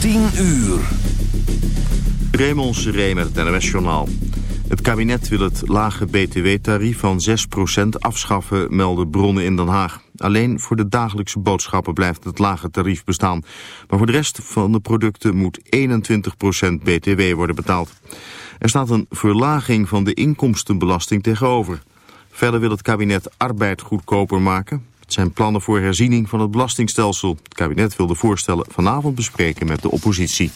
10 uur. Raymond Seré met het NMS-journaal. Het kabinet wil het lage btw-tarief van 6% afschaffen, melden bronnen in Den Haag. Alleen voor de dagelijkse boodschappen blijft het lage tarief bestaan. Maar voor de rest van de producten moet 21% btw worden betaald. Er staat een verlaging van de inkomstenbelasting tegenover. Verder wil het kabinet arbeid goedkoper maken. Het zijn plannen voor herziening van het belastingstelsel. Het kabinet wil de voorstellen vanavond bespreken met de oppositie.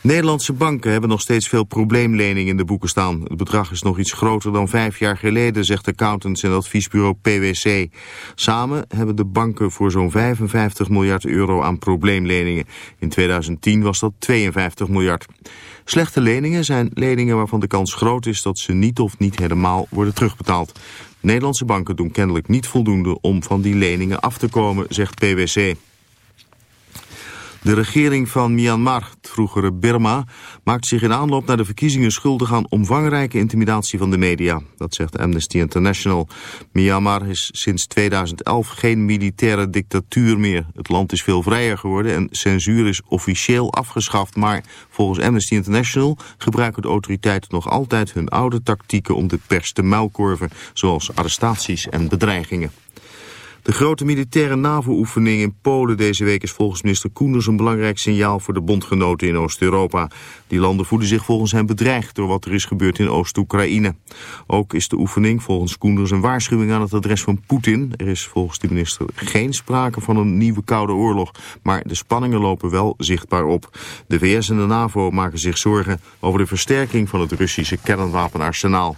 Nederlandse banken hebben nog steeds veel probleemleningen in de boeken staan. Het bedrag is nog iets groter dan vijf jaar geleden, zegt accountants en adviesbureau PwC. Samen hebben de banken voor zo'n 55 miljard euro aan probleemleningen. In 2010 was dat 52 miljard. Slechte leningen zijn leningen waarvan de kans groot is dat ze niet of niet helemaal worden terugbetaald. Nederlandse banken doen kennelijk niet voldoende om van die leningen af te komen, zegt PwC. De regering van Myanmar, het vroegere Burma, maakt zich in aanloop naar de verkiezingen schuldig aan omvangrijke intimidatie van de media. Dat zegt Amnesty International. Myanmar is sinds 2011 geen militaire dictatuur meer. Het land is veel vrijer geworden en censuur is officieel afgeschaft. Maar volgens Amnesty International gebruiken de autoriteiten nog altijd hun oude tactieken om de pers te muilkorven, zoals arrestaties en bedreigingen. De grote militaire NAVO-oefening in Polen deze week is volgens minister Koenders een belangrijk signaal voor de bondgenoten in Oost-Europa. Die landen voelen zich volgens hem bedreigd door wat er is gebeurd in Oost-Oekraïne. Ook is de oefening volgens Koenders een waarschuwing aan het adres van Poetin. Er is volgens de minister geen sprake van een nieuwe koude oorlog, maar de spanningen lopen wel zichtbaar op. De VS en de NAVO maken zich zorgen over de versterking van het Russische kernwapenarsenaal.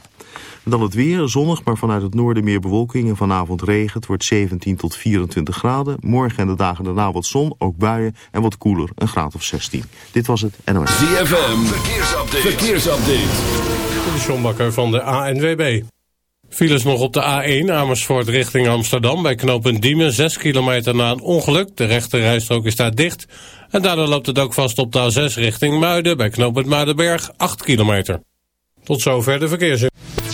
Dan het weer, zonnig, maar vanuit het noorden meer bewolking en vanavond regen. Het wordt 17 tot 24 graden. Morgen en de dagen daarna wat zon, ook buien en wat koeler, een graad of 16. Dit was het NOS. ZFM, verkeersupdate. verkeersupdate. De Sjombakker van de ANWB. Files nog op de A1 Amersfoort richting Amsterdam bij knooppunt Diemen. 6 kilometer na een ongeluk. De rechterrijstrook is daar dicht. En daardoor loopt het ook vast op de A6 richting Muiden bij knooppunt Muidenberg 8 kilometer. Tot zover de verkeersin.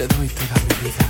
le doy toda mi vida.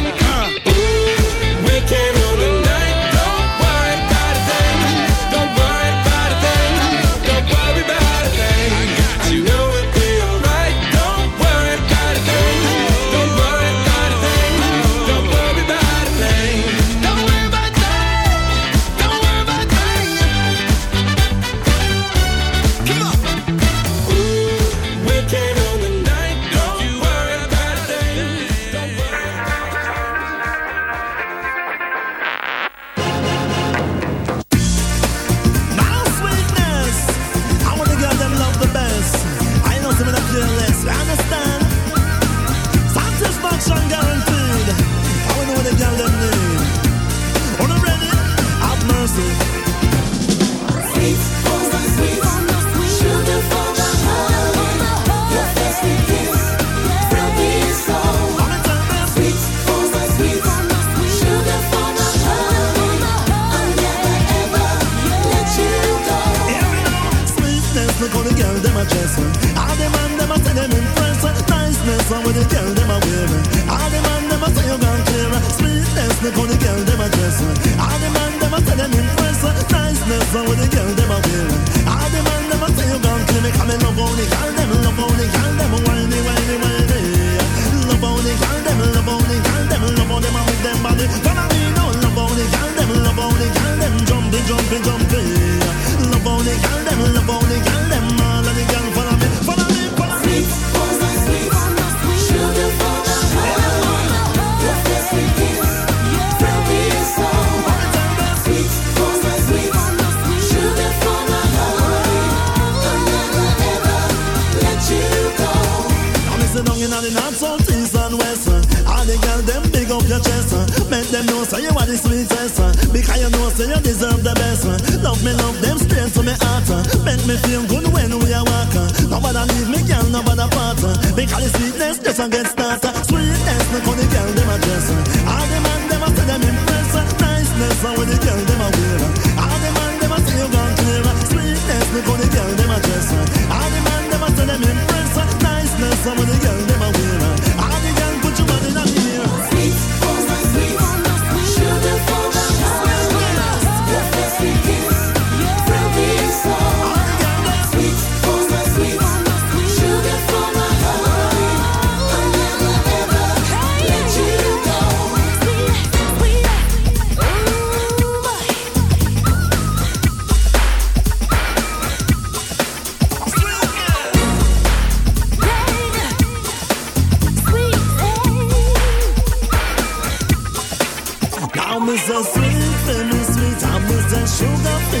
Just sweet, very sweet. I'm with the sugar.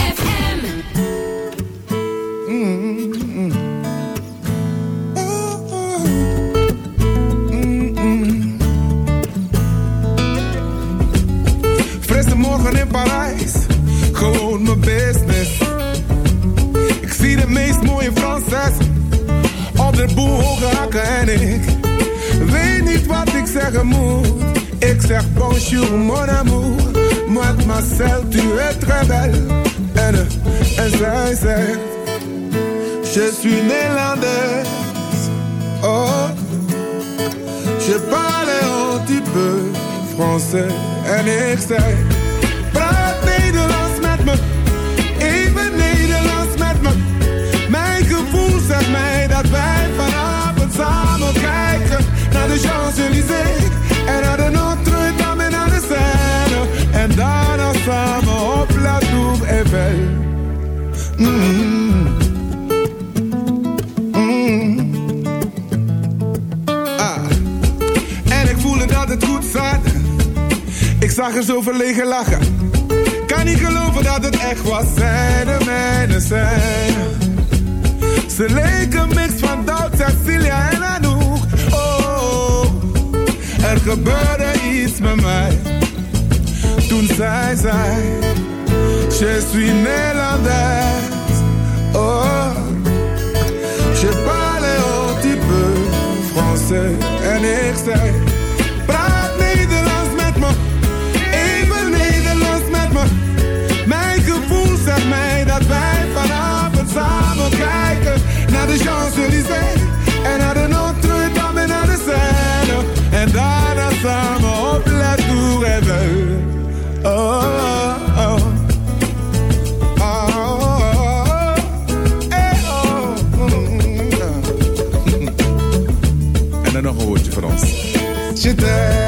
serpent mon amour. Moi, ma tu es très belle. N, S, S, Je suis Nélandaise Oh, je parle un petit peu français. N, X, I praat Nederlands me. Even Nederlands met me. Mijn gevoel zegt mij dat wij vanavond samen kijken naar de Champs-Élysées. en daarna samen op La Tour Eiffel. Mm, mm. Ah. En ik voelde dat het goed zat. Ik zag er zo verlegen lachen. Kan niet geloven dat het echt was. Zij de mijne zijn. Ze leken mix van Doubt, Cecilia en Anouk. Oh, oh, oh, er gebeurde iets met mij. Toen zij zei, je suis Nederlands. Oh, je parle un petit peu français. En ik zei, praat Nederlands met me. Even Nederlands met me. Mijn gevoel zegt mij dat wij vanavond samen kijken naar de Champs-Élysées Je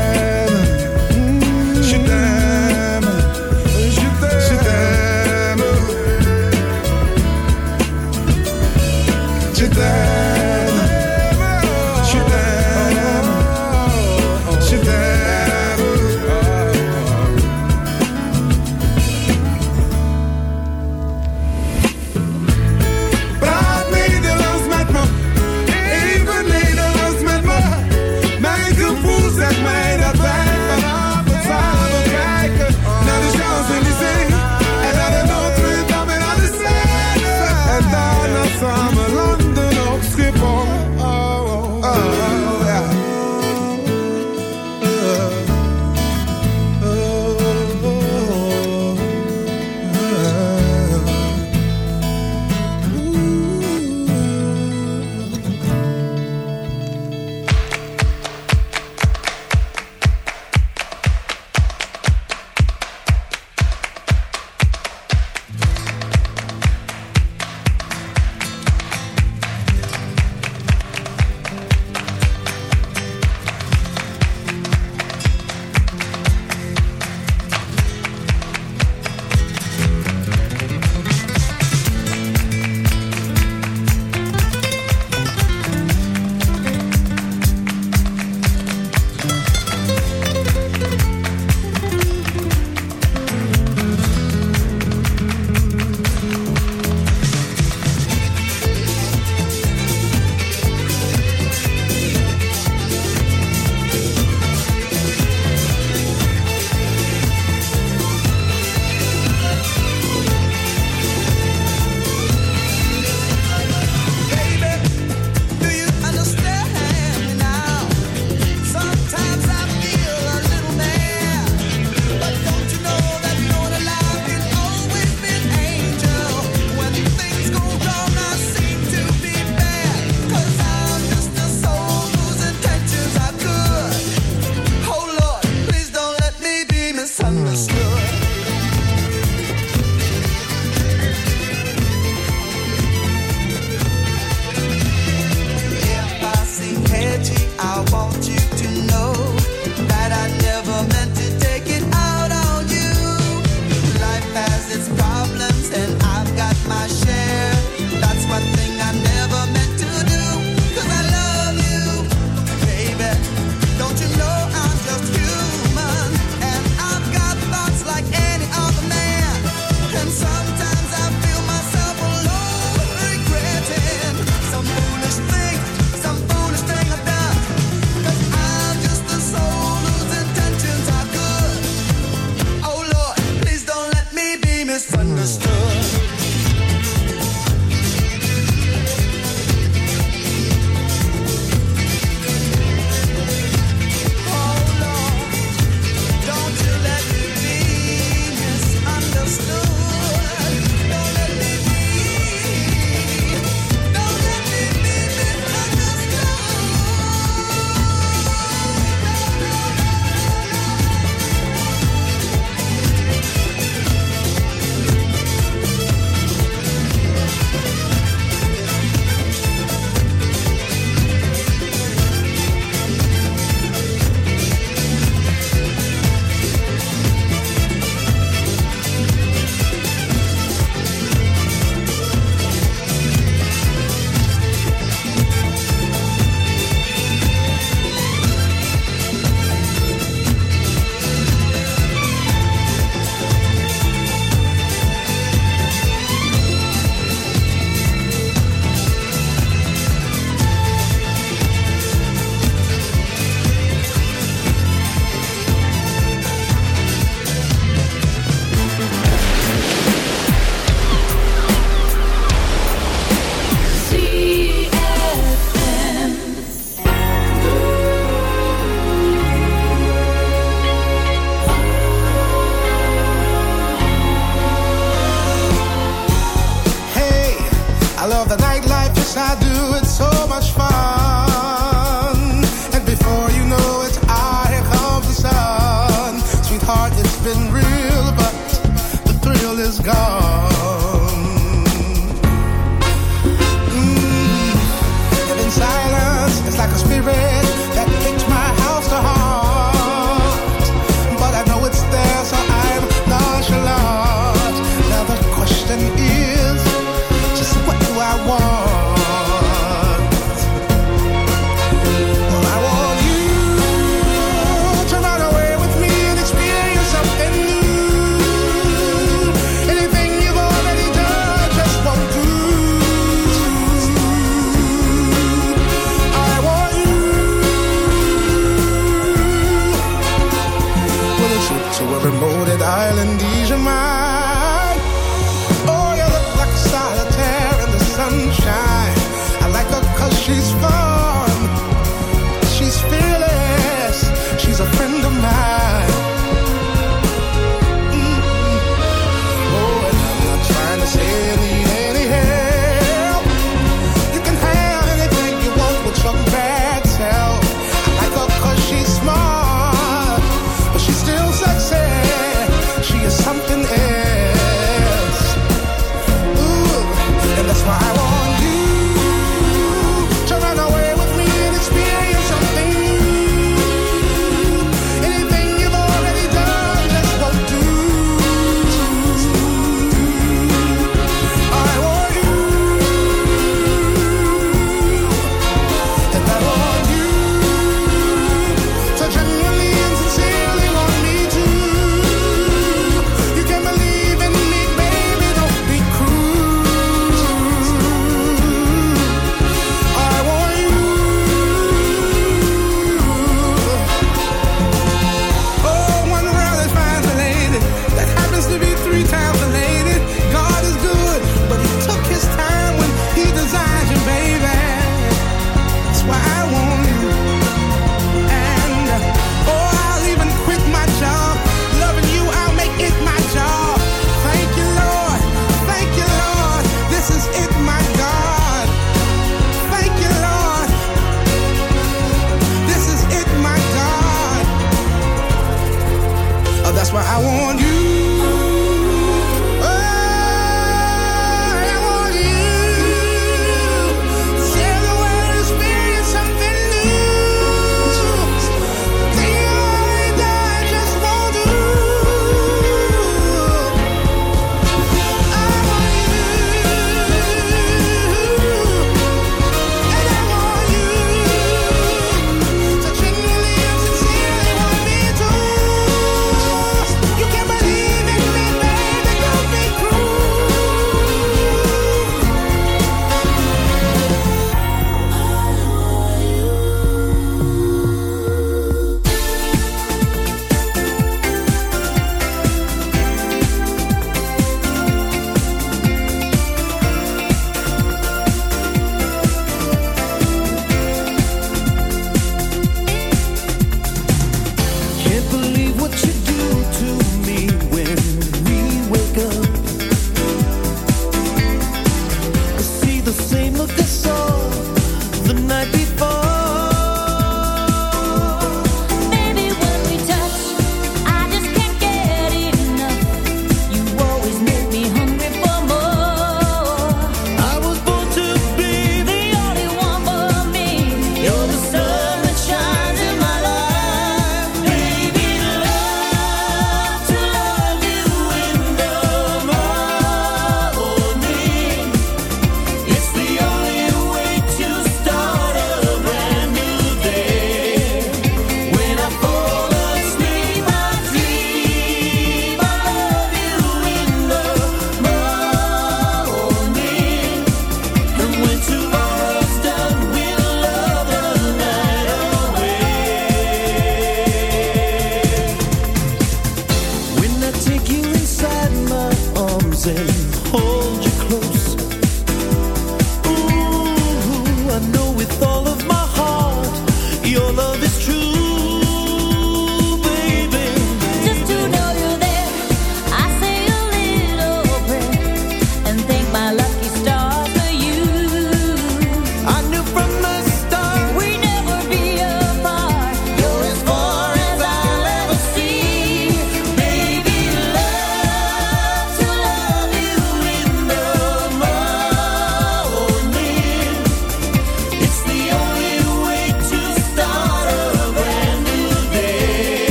passado.